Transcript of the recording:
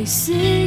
会是